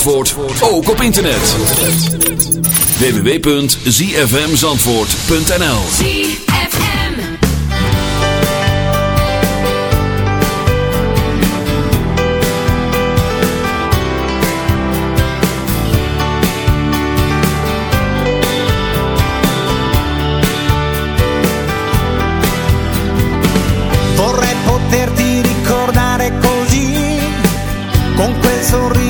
Zandvoort, ook op internet. www.zfmzandvoort.nl ZFM. Vorrei poterti ricordare così, con quel sorriso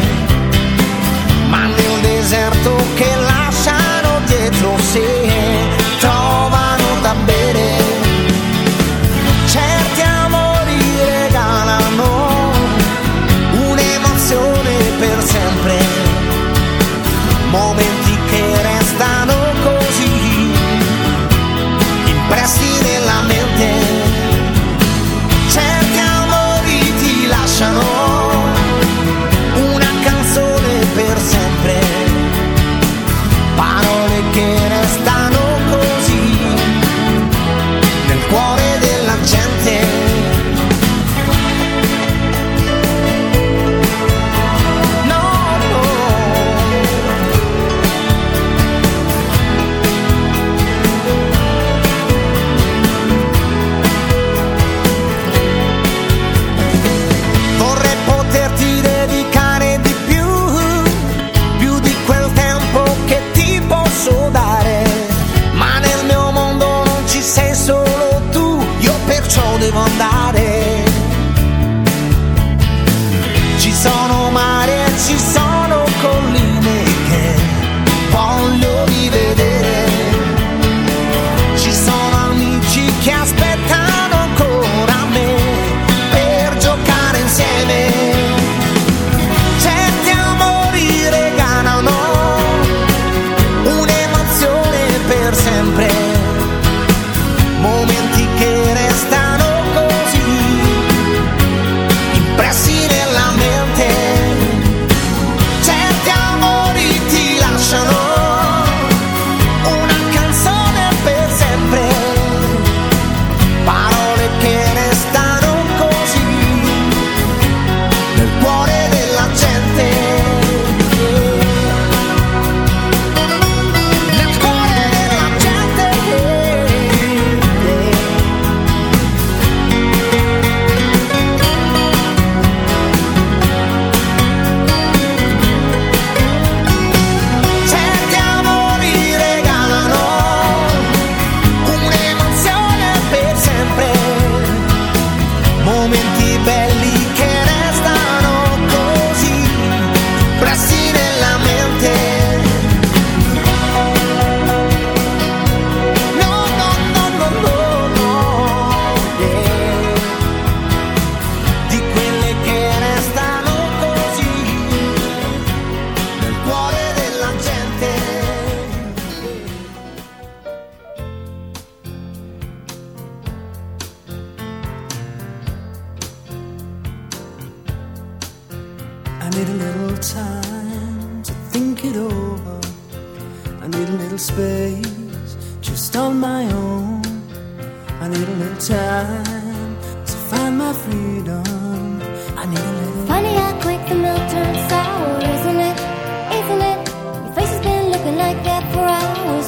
just on my own. I need a little time to find my freedom. I need a little. Funny how quick the milk turns sour, isn't it? Isn't it? Your face has been looking like that for hours,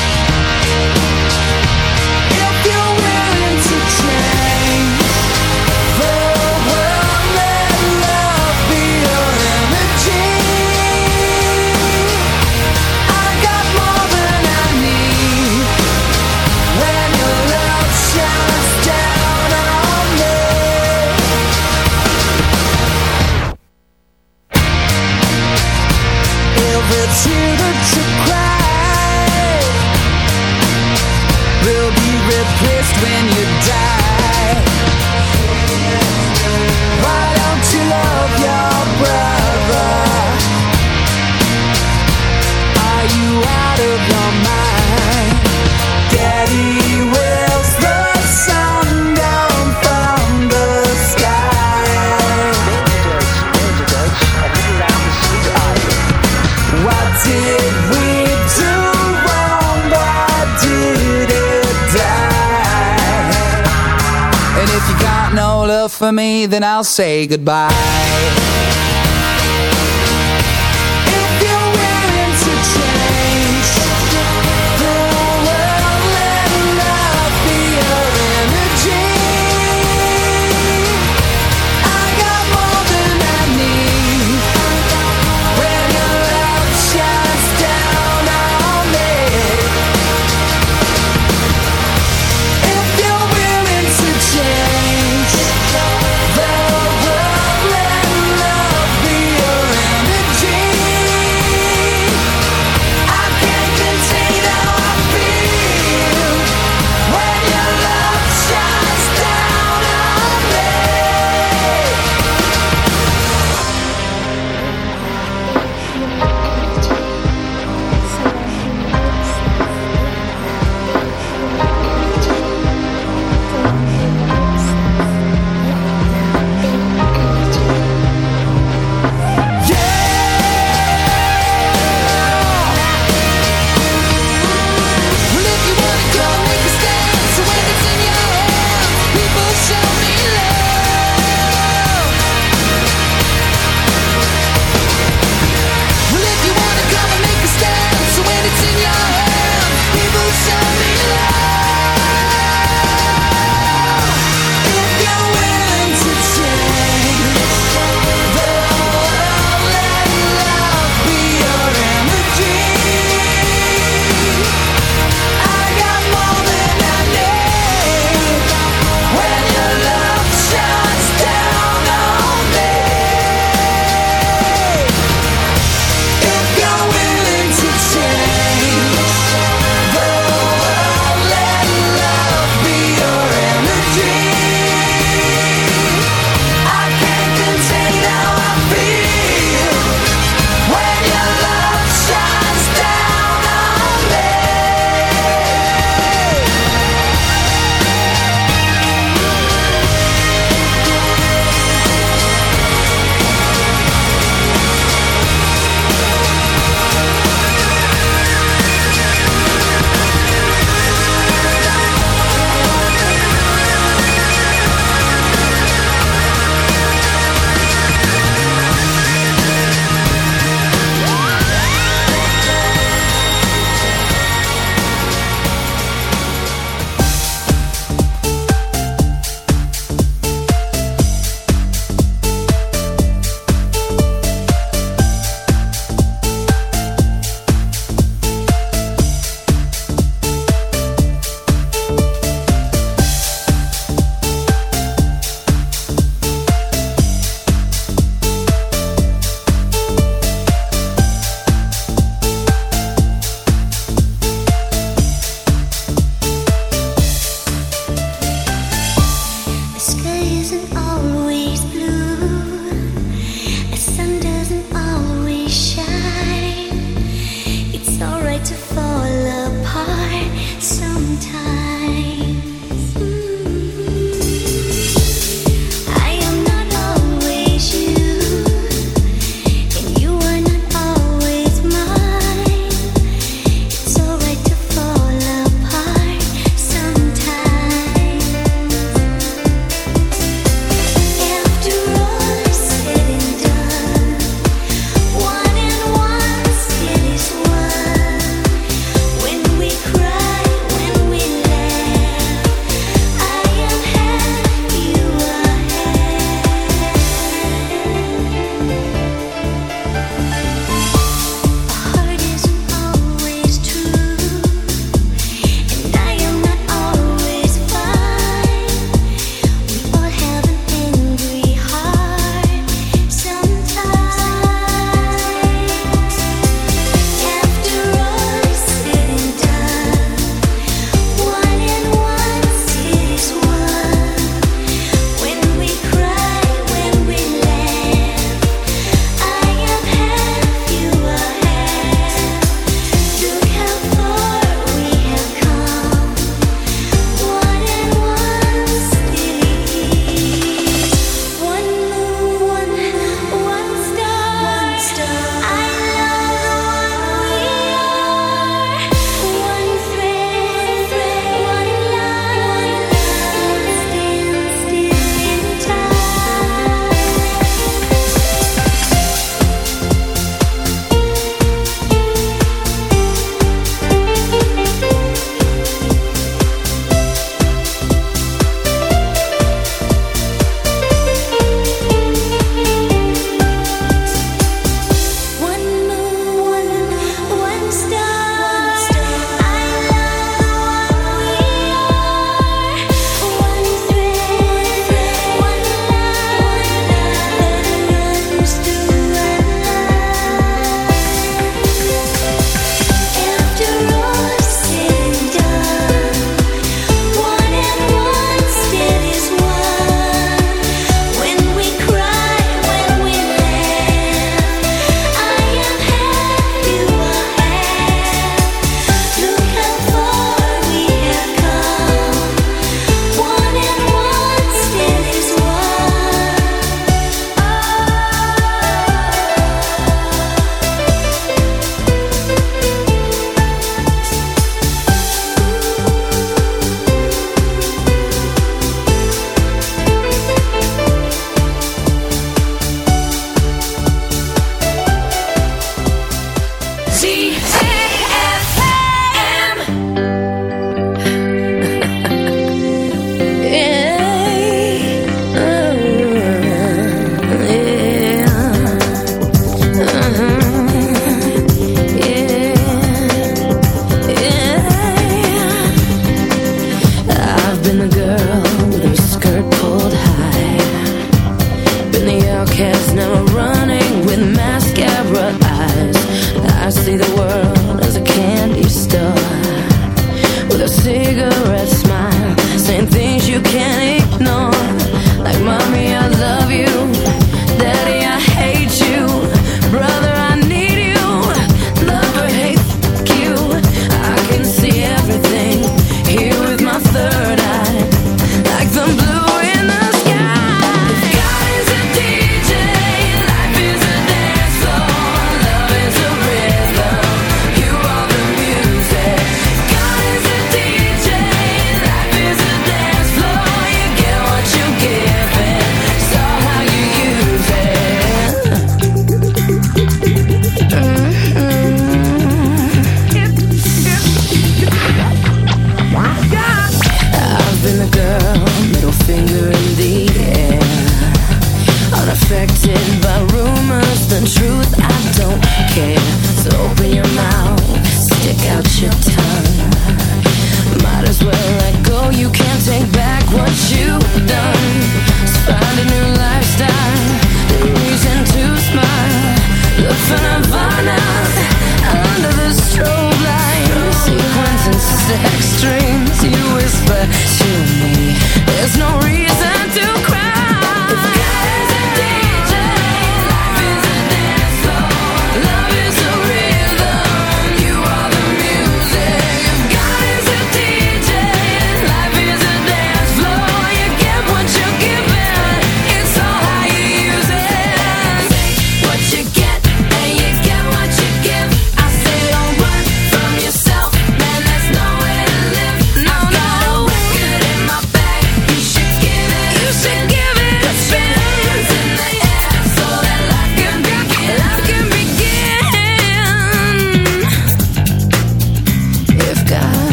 I'll say goodbye.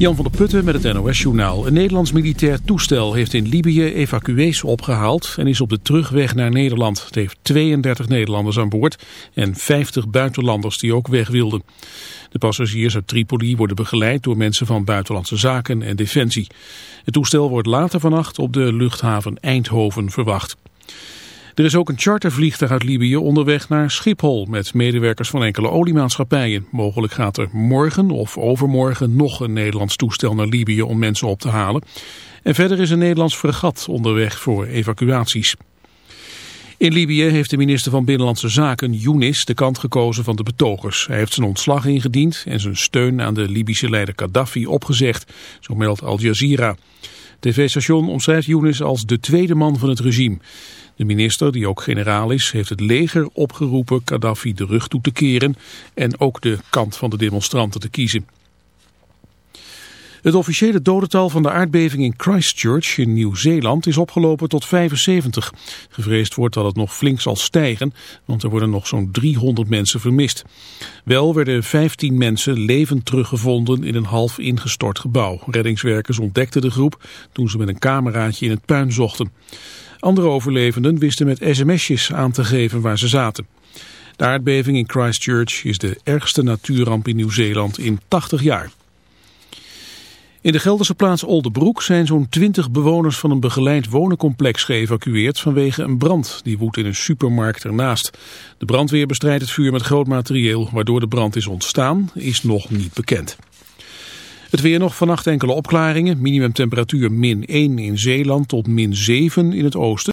Jan van der Putten met het NOS-journaal. Een Nederlands militair toestel heeft in Libië evacuees opgehaald en is op de terugweg naar Nederland. Het heeft 32 Nederlanders aan boord en 50 buitenlanders die ook weg wilden. De passagiers uit Tripoli worden begeleid door mensen van Buitenlandse Zaken en Defensie. Het toestel wordt later vannacht op de luchthaven Eindhoven verwacht. Er is ook een chartervliegtuig uit Libië onderweg naar Schiphol met medewerkers van enkele oliemaatschappijen. Mogelijk gaat er morgen of overmorgen nog een Nederlands toestel naar Libië om mensen op te halen. En verder is een Nederlands fregat onderweg voor evacuaties. In Libië heeft de minister van Binnenlandse Zaken, Younis, de kant gekozen van de betogers. Hij heeft zijn ontslag ingediend en zijn steun aan de Libische leider Gaddafi opgezegd, zo meldt Al Jazeera. TV-station omschrijft Younis als de tweede man van het regime. De minister, die ook generaal is, heeft het leger opgeroepen Gaddafi de rug toe te keren en ook de kant van de demonstranten te kiezen. Het officiële dodental van de aardbeving in Christchurch in Nieuw-Zeeland is opgelopen tot 75. Gevreesd wordt dat het nog flink zal stijgen, want er worden nog zo'n 300 mensen vermist. Wel werden 15 mensen levend teruggevonden in een half ingestort gebouw. Reddingswerkers ontdekten de groep toen ze met een cameraatje in het puin zochten. Andere overlevenden wisten met sms'jes aan te geven waar ze zaten. De aardbeving in Christchurch is de ergste natuurramp in Nieuw-Zeeland in 80 jaar. In de Gelderse plaats Oldebroek zijn zo'n 20 bewoners van een begeleid wonencomplex geëvacueerd vanwege een brand die woedt in een supermarkt ernaast. De brandweer bestrijdt het vuur met groot materieel, waardoor de brand is ontstaan, is nog niet bekend. Het weer nog vannacht enkele opklaringen, minimumtemperatuur min 1 in Zeeland tot min 7 in het oosten.